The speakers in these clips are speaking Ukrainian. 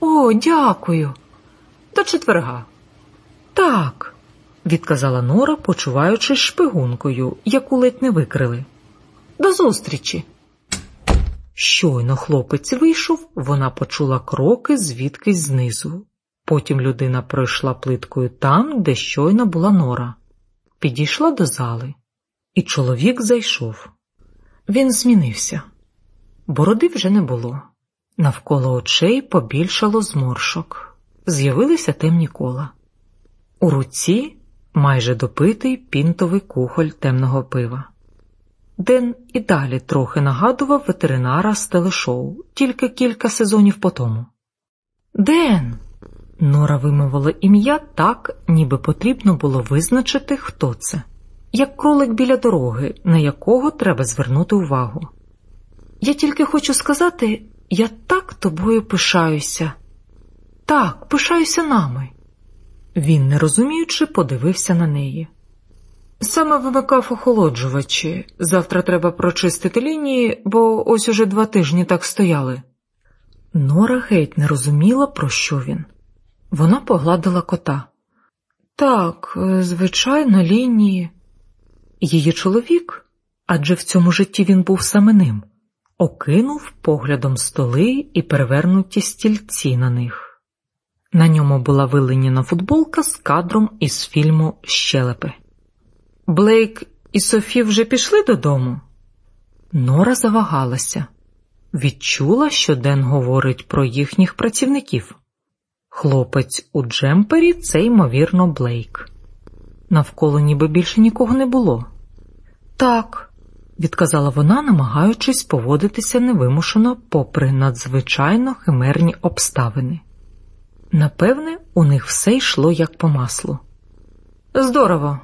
О, дякую. До четверга. Так, відказала Нора, почуваючись шпигункою, яку ледь не викрили. До зустрічі. Щойно хлопець вийшов, вона почула кроки звідкись знизу. Потім людина пройшла плиткою там, де щойно була нора, підійшла до зали, і чоловік зайшов. Він змінився. Бороди вже не було. Навколо очей побільшало зморшок, з'явилися темні кола. У руці майже допитий пінтовий кухоль темного пива. Ден і далі трохи нагадував ветеринара з телешоу, тільки кілька сезонів по тому. Ден. Нора вимовила ім'я так, ніби потрібно було визначити, хто це, як кролик біля дороги, на якого треба звернути увагу. Я тільки хочу сказати, я так тобою пишаюся. Так, пишаюся нами. Він, не розуміючи, подивився на неї. Саме вимикав охолоджувачі. Завтра треба прочистити лінії, бо ось уже два тижні так стояли. Нора геть не розуміла, про що він. Вона погладила кота. Так, звичайно, лінії. Її чоловік, адже в цьому житті він був саме ним, окинув поглядом столи і перевернуті стільці на них. На ньому була виленіна футболка з кадром із фільму Щелепи. Блейк і Софі вже пішли додому. Нора завагалася, відчула, що Ден говорить про їхніх працівників. Хлопець у джемпері це, ймовірно, Блейк. Навколо ніби більше нікого не було. Так, відказала вона, намагаючись поводитися невимушено, попри надзвичайно химерні обставини. Напевне, у них все йшло як по маслу. Здорово.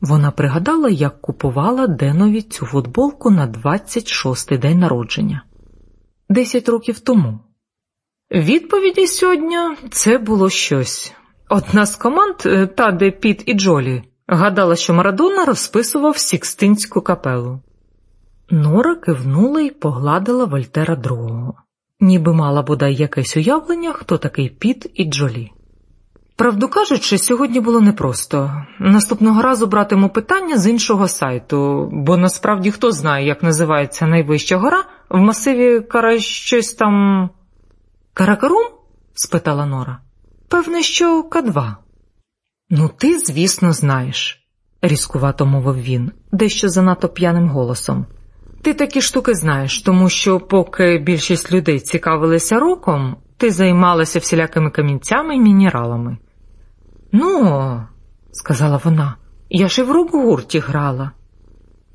Вона пригадала, як купувала Денові цю футболку на 26-й день народження, десять років тому. Відповіді сьогодні це було щось. Одна з команд, е, та де Піт і Джолі, гадала, що Марадона розписував Сікстинську капелу. Нора кивнула і погладила Вольтера другого, ніби мала бодай якесь уявлення, хто такий Піт і Джолі. Правду кажучи, сьогодні було непросто. Наступного разу братиму питання з іншого сайту, бо насправді хто знає, як називається найвища гора в масиві Кара щось там. Каракарум? спитала Нора. Певне, що К2. Ну, ти, звісно, знаєш, різкувато мовив він, дещо занадто п'яним голосом. Ти такі штуки знаєш, тому що, поки більшість людей цікавилися роком, ти займалася всілякими камінцями і мінералами. Ну, сказала вона, я ж і в рок-гурті грала.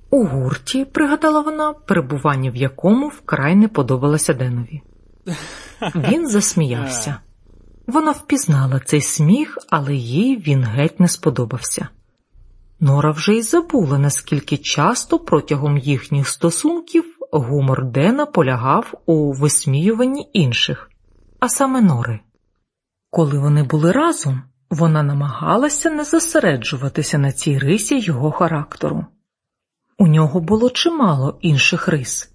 У гурті, пригадала вона, перебування в якому вкрай не подобалося Денові. Він засміявся. Вона впізнала цей сміх, але їй він геть не сподобався. Нора вже й забула, наскільки часто протягом їхніх стосунків гумор Дена полягав у висміюванні інших, а саме Нори. Коли вони були разом, вона намагалася не зосереджуватися на цій рисі його характеру. У нього було чимало інших рис.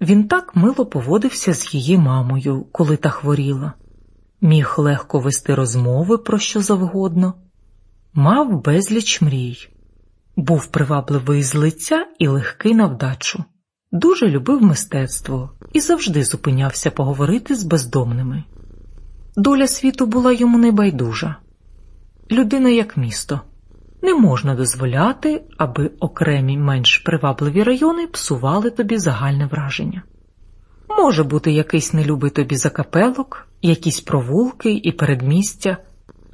Він так мило поводився з її мамою, коли та хворіла, міг легко вести розмови про що завгодно, мав безліч мрій, був привабливий з лиця і легкий на вдачу, дуже любив мистецтво і завжди зупинявся поговорити з бездомними. Доля світу була йому небайдужа людина як місто. Не можна дозволяти, аби окремі менш привабливі райони псували тобі загальне враження. Може бути якийсь нелюбий тобі закапелок, якісь провулки і передмістя,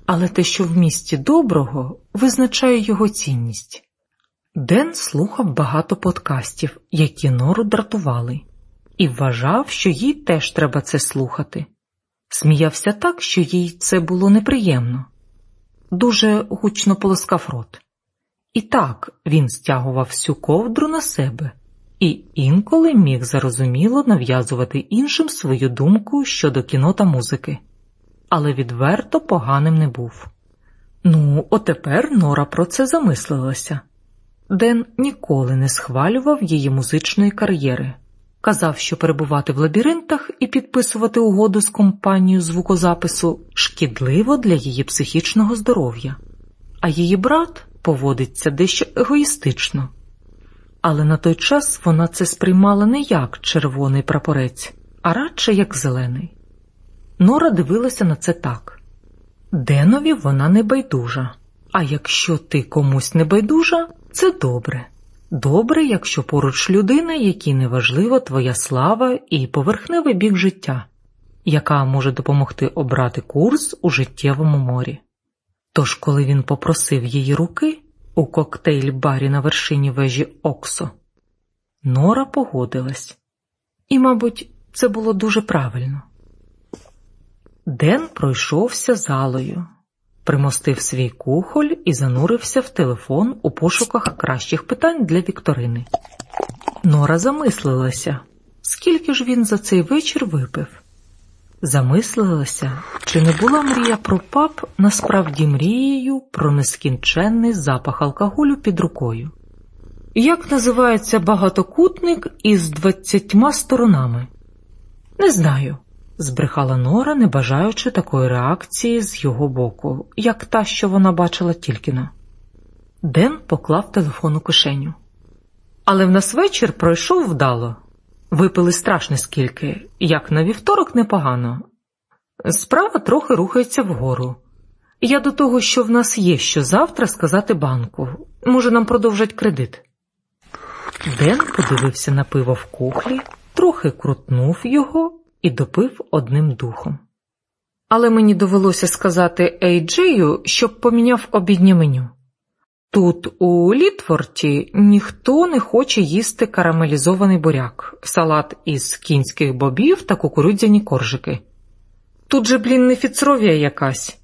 але те, що в місті доброго, визначає його цінність. Ден слухав багато подкастів, які нору дратували, і вважав, що їй теж треба це слухати. Сміявся так, що їй це було неприємно дуже гучно полоскав рот. І так він стягував всю ковдру на себе і інколи міг зарозуміло нав'язувати іншим свою думку щодо кіно та музики, але відверто поганим не був. Ну, отепер Нора про це замислилася. Ден ніколи не схвалював її музичної кар'єри, казав, що перебувати в лабіринтах і підписувати угоду з компанією звукозапису шкідливо для її психічного здоров'я, а її брат поводиться дещо егоїстично. Але на той час вона це сприймала не як червоний прапорець, а радше як зелений. Нора дивилася на це так Денові вона не байдужа, а якщо ти комусь не байдужа, це добре. Добре, якщо поруч людина, якій неважлива твоя слава і поверхневий бік життя, яка може допомогти обрати курс у життєвому морі. Тож, коли він попросив її руки у коктейль барі на вершині вежі Оксо, Нора погодилась, і, мабуть, це було дуже правильно. Ден пройшовся залою, примостив свій кухоль і занурився в телефон у пошуках кращих питань для Вікторини. Нора замислилася, скільки ж він за цей вечір випив. Замислилася, чи не була мрія про пап насправді мрією про нескінченний запах алкоголю під рукою. Як називається багатокутник із двадцятьма сторонами? Не знаю збрехала Нора, не бажаючи такої реакції з його боку, як та, що вона бачила тільки-но. Ден поклав телефон у кишеню. Але в нас вечір пройшов вдало. Випили страшно скільки, як на вівторок непогано. Справа трохи рухається вгору. Я до того, що в нас є що завтра сказати банку. Може, нам продовжать кредит. Ден подивився на пиво в кухлі, трохи крутнув його і допив одним духом. Але мені довелося сказати Ейджею, щоб поміняв обіднє меню. Тут, у Літфорті ніхто не хоче їсти карамелізований буряк, салат із кінських бобів та кукурудзяні коржики. Тут же, блін, не фіцровія якась.